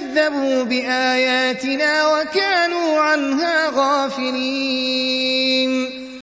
كذبوا بآياتنا وكانوا عنها غافلين.